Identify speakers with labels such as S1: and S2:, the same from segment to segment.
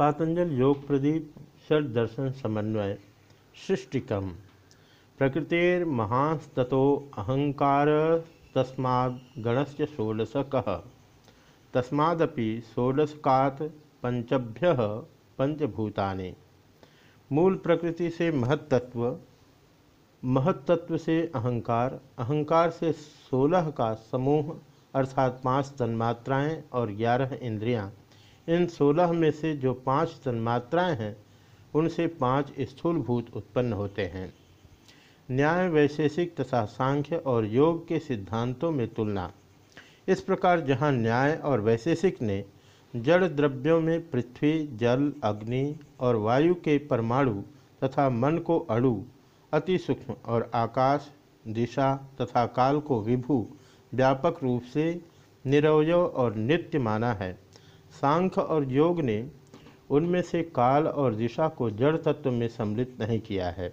S1: पातंजल योग प्रदीप षड दर्शन समन्वय, सृष्टिकम। प्रकृतिर्महास्ततो अहंकार तस्माद् गणस्य षोडशक। तस्मादपि षोडशकात पंचभ्य पंचभूतानि। मूल प्रकृति से महत्त्व महत्त्व से अहंकार अहंकार से सोलह का समूह, अर्थात पाँच तन्मात्राएँ और ग्यारह इंद्रियाँ। इन सोलह में से जो पाँच तन्मात्राएँ हैं, उनसे पाँच स्थूलभूत उत्पन्न होते हैं। न्याय, वैशेषिक तथा सांख्य और योग के सिद्धांतों में तुलना। इस प्रकार जहाँ न्याय और वैशेषिक ने जड़ द्रव्यों में पृथ्वी, जल, अग्नि और वायु के परमाणु तथा मन को अणु, अति सूक्ष्म और आकाश, दिशा तथा काल को विभु, व्यापक रूप से निरवय और नित्य माना है। सांख्य और योग ने उनमें से काल और दिशा को जड़ तत्व में सम्मिलित नहीं किया है,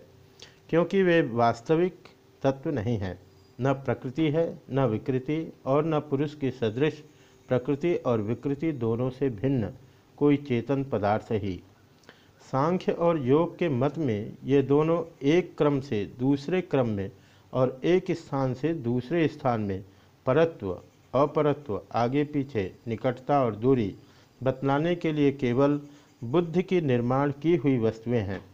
S1: क्योंकि वे वास्तविक तत्व नहीं हैं। न प्रकृति है, न विकृति और न पुरुष के सदृश प्रकृति और विकृति दोनों से भिन्न, कोई चेतन पदार्थ ही। सांख्य और योग के मत में ये दोनों एक क्रम से दूसरे क्रम में और एक स्थान से दूसरे स्थान में परत्व अपरत्व, आगे पीछे, निकटता और दूरी बतलाने के लिए केवल बुद्धि की निर्माण की हुई वस्तुएँ हैं।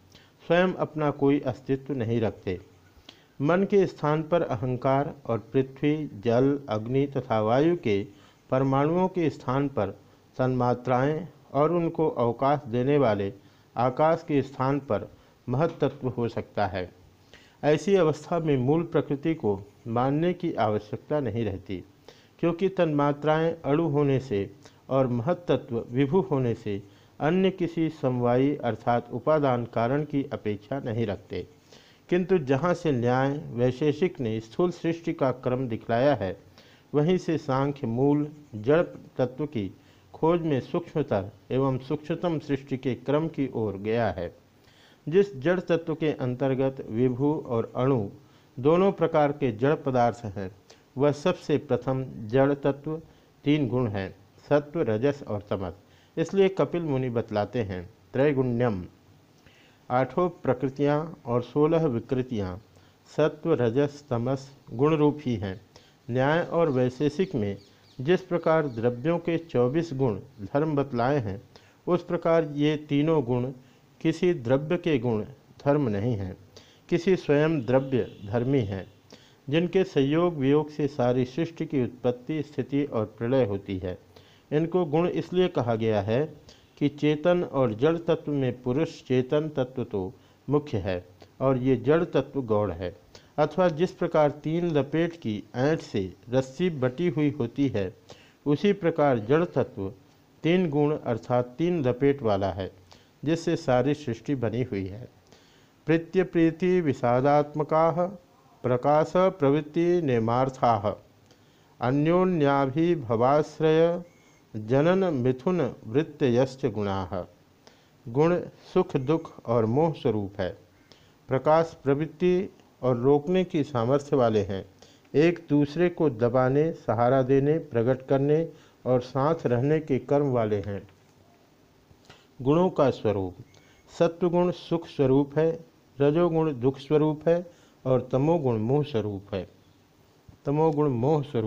S1: स्वयं अपना कोई अस्तित्व नहीं रखते। मन के स्थान पर अहंकार और पृथ्वी, जल, अग्नि तथा वायु के परमाणुओं के स्थान पर तन्मात्राएँ और उनको अवकाश देने वाले आकाश के स्थान पर महत्त्व हो सकता है। ऐसी अवस्था में मूल प्रकृति को मानने की आवश्यकता नहीं रहती। क्योंकि तन्मात्राएँ अणु होने से और महत्त्व विभु होने से अन्य किसी समवायी अर्थात उपादान कारण की अपेक्षा नहीं रखते। किंतु जहाँ से न्याय, वैशेषिक ने स्थूल सृष्टि का क्रम दिखलाया है, वहीं से सांख्य मूल, जड़ तत्व की खोज में सूक्ष्मतर एवं सूक्ष्मतम सृष्टि के क्रम की ओर गया है। जिस जड़ तत्व के अंतर्गत विभु और अणु दोनों प्रकार के जड़ पदार्थ हैं वह सबसे प्रथम जड़ तत्व तीन गुण हैं, सत्व, रजस और तमस। इसलिए कपिल मुनि बतलाते हैं, त्रैगुण्यम। आठों प्रकृतियाँ और सोलह विकृतियाँ, सत्व, रजस, तमस गुण रूप ही हैं। न्याय और वैशेषिक में जिस प्रकार द्रव्यों के चौबीस गुण धर्म बतलाए हैं, उस प्रकार ये तीनों गुण किसी द्रव्य के गुण, धर्म नहीं हैं। किसी स्वयं द्रव्य धर्मी हैं। जिनके संयोग वियोग से सारी सृष्टि की उत्पत्ति, स्थिति और प्रलय होती है। इनको गुण इसलिए कहा गया है कि चेतन और जड़ तत्व में पुरुष चेतन तत्व तो मुख्य है और ये जड़ तत्व गौड़ है। अथवा जिस प्रकार तीन लपेट की ऐंठ से रस्सी बटी हुई होती है, उसी प्रकार जड़ तत्व तीन गुण अर्थात तीन लपेट वाला है, जिससे सारी सृष्टि बनी हुई है। प्रीत्य प्रीति विषादात्मका प्रकाश प्रवृत्ति निर्मार्था अन्योन्याभिभवाश्रय जनन मिथुन वृत्तयश्च गुणा। गुण सुख, दुख और मोह स्वरूप है। प्रकाश प्रवृत्ति और रोकने की सामर्थ्य वाले हैं। एक दूसरे को दबाने, सहारा देने, प्रकट करने और साथ रहने के कर्म वाले हैं। गुणों का स्वरूप। सत्वगुण सुख स्वरूप है। रजोगुण दुख स्वरूप है। और तमोगुण मोह स्वरूप है। तमोगुण मोह स्वरूप